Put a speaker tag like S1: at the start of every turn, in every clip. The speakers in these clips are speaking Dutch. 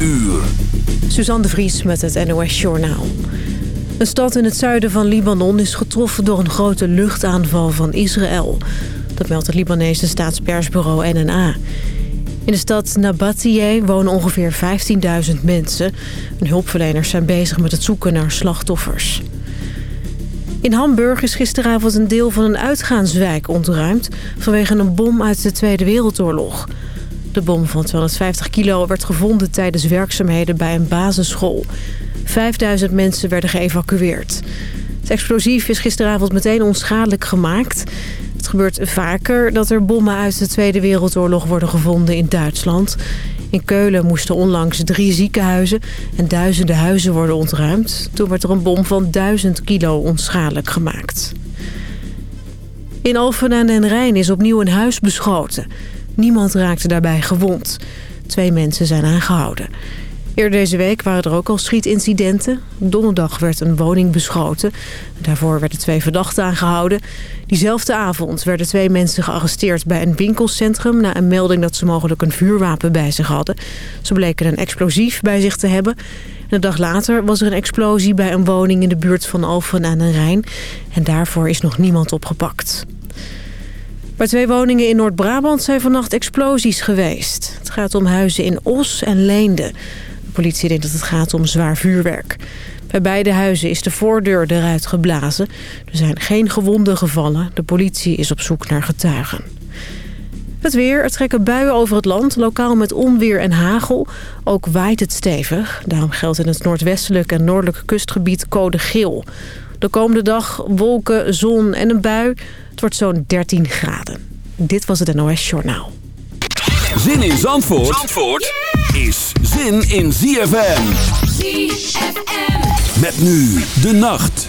S1: uur.
S2: Suzanne de Vries met het NOS Journaal. Een stad in het zuiden van Libanon is getroffen door een grote luchtaanval van Israël. Dat meldt het Libanese staatspersbureau NNA. In de stad Nabatieh wonen ongeveer 15.000 mensen. En hulpverleners zijn bezig met het zoeken naar slachtoffers. In Hamburg is gisteravond een deel van een uitgaanswijk ontruimd... vanwege een bom uit de Tweede Wereldoorlog. De bom van 250 kilo werd gevonden tijdens werkzaamheden bij een basisschool. 5000 mensen werden geëvacueerd. Het explosief is gisteravond meteen onschadelijk gemaakt. Het gebeurt vaker dat er bommen uit de Tweede Wereldoorlog worden gevonden in Duitsland. In Keulen moesten onlangs drie ziekenhuizen en duizenden huizen worden ontruimd. Toen werd er een bom van 1000 kilo onschadelijk gemaakt. In Alphen aan den Rijn is opnieuw een huis beschoten. Niemand raakte daarbij gewond. Twee mensen zijn aangehouden. Eerder deze week waren er ook al schietincidenten. Donderdag werd een woning beschoten. Daarvoor werden twee verdachten aangehouden. Diezelfde avond werden twee mensen gearresteerd bij een winkelcentrum... na een melding dat ze mogelijk een vuurwapen bij zich hadden. Ze bleken een explosief bij zich te hebben. Een dag later was er een explosie bij een woning in de buurt van Alphen aan den Rijn. En daarvoor is nog niemand opgepakt. Bij twee woningen in Noord-Brabant zijn vannacht explosies geweest. Het gaat om huizen in Os en Leende. De politie denkt dat het gaat om zwaar vuurwerk. Bij beide huizen is de voordeur eruit geblazen. Er zijn geen gewonden gevallen. De politie is op zoek naar getuigen. Het weer. Er trekken buien over het land. Lokaal met onweer en hagel. Ook waait het stevig. Daarom geldt in het noordwestelijk en noordelijke kustgebied code geel. De komende dag wolken, zon en een bui. Het wordt zo'n 13 graden. Dit was het NOS Journaal.
S1: Zin in Zandvoort, Zandvoort is zin in ZFM.
S3: ZFM.
S1: Met nu de nacht.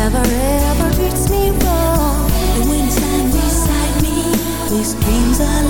S3: never ever treats me wrong. And when you stand beside me, these dreams are.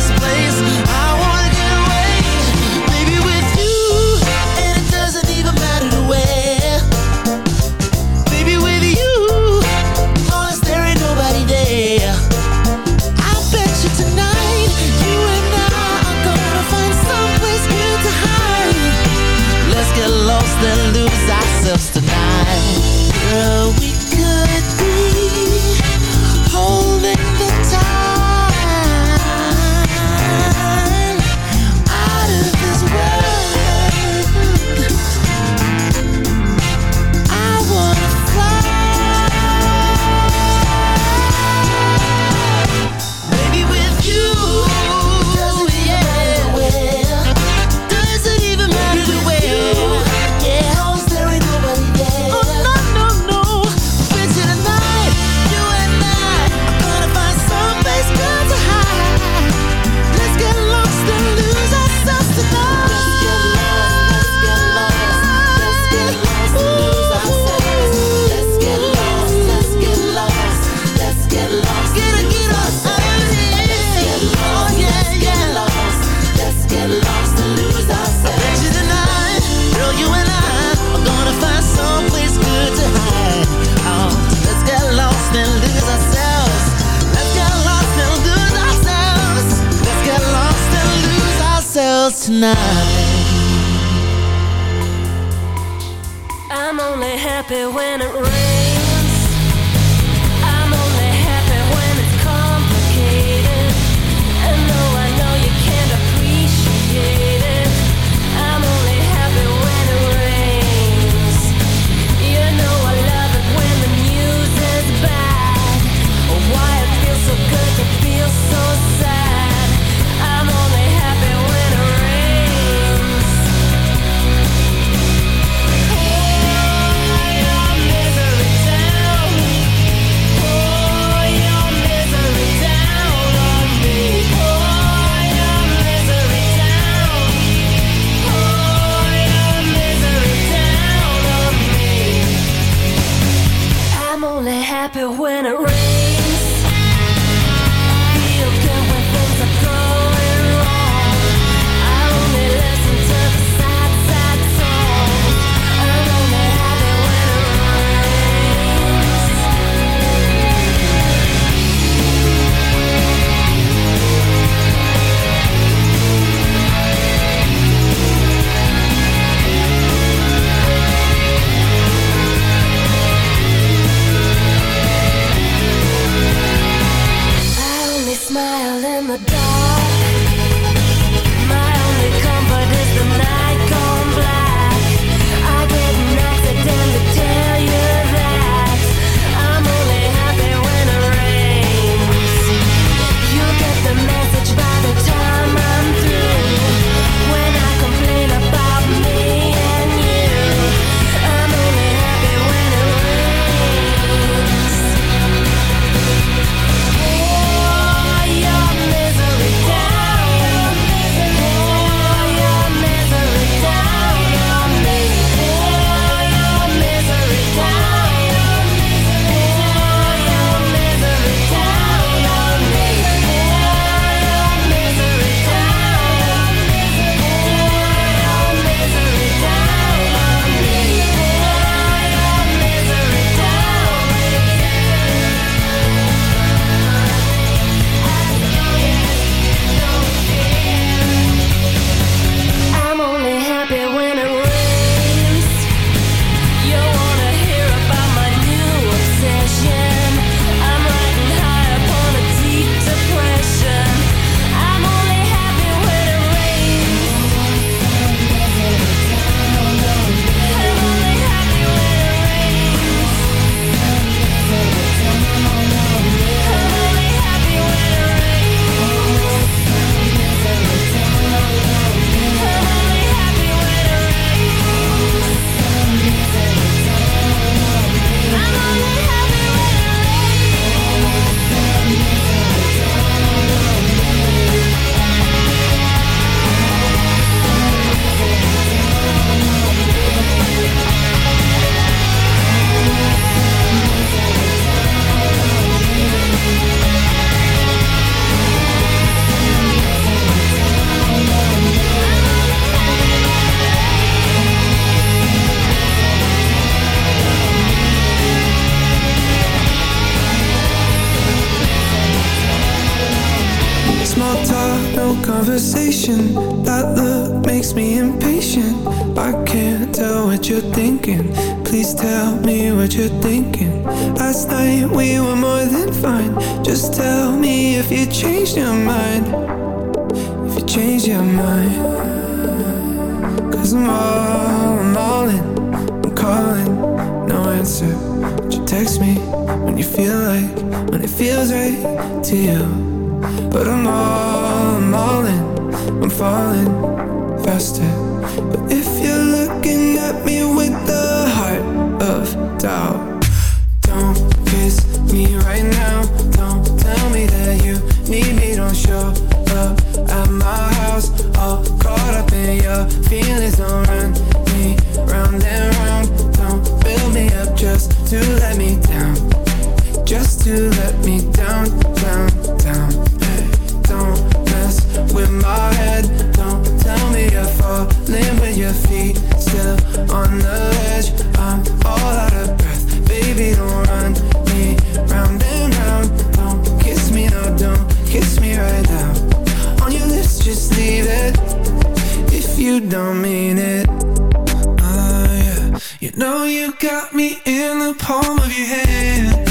S3: you
S4: got me in the palm of your hand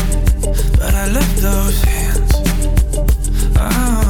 S4: But I love those hands
S5: oh.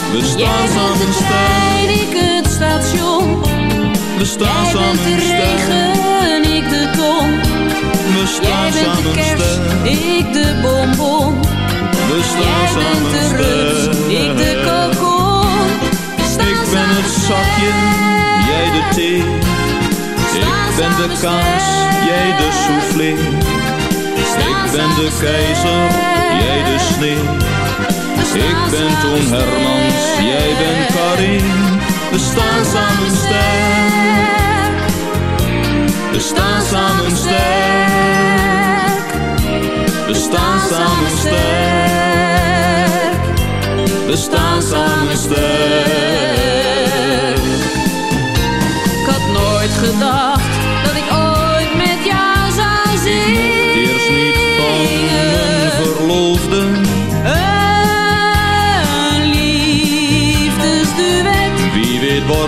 S6: We
S7: jij
S6: staan samen
S7: de trein, ik het station.
S6: we staan
S7: Jij
S6: samen
S7: de regen, ik de ton.
S6: We
S7: Jij
S6: staan
S7: de
S6: samen
S7: kerst,
S6: sterk,
S7: ik de bonbon.
S6: we
S7: Jij
S6: staan
S7: bent
S6: samen
S7: de rust, ik de kokon.
S6: Ik ben het zakje, jij de thee. Ik ben de kaas, jij de soufflé. Ik ben de keizer, jij de sneeuw. Ik ben Toon Hermans, jij bent Karin. We staan samen sterk. We staan samen sterk. We staan samen sterk. We staan samen sterk.
S7: Ik had nooit gedacht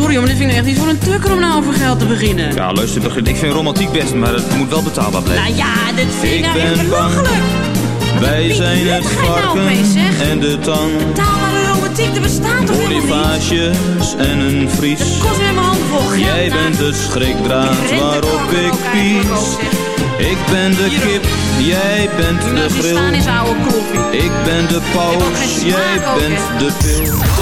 S7: Sorry, maar dit vind ik echt niet voor een tukker om nou over geld te beginnen.
S6: Ja, luister, ik vind romantiek best, maar het moet wel betaalbaar blijven.
S7: Nou ja, dit vind ik, nou
S6: ben
S7: echt belachelijk.
S6: Wij zijn het
S7: nou
S6: varken en de tang.
S7: Betaalbare romantiek, er bestaat toch
S6: bonifages en een vries.
S7: Kost weer mijn hand vol geld.
S6: Jij bent de schrikdraad waarop ik pies. Ik ben de kip, jij bent de
S7: Nou,
S6: grill.
S7: is oude koffie.
S6: Ik ben de paus, jij bent de pil.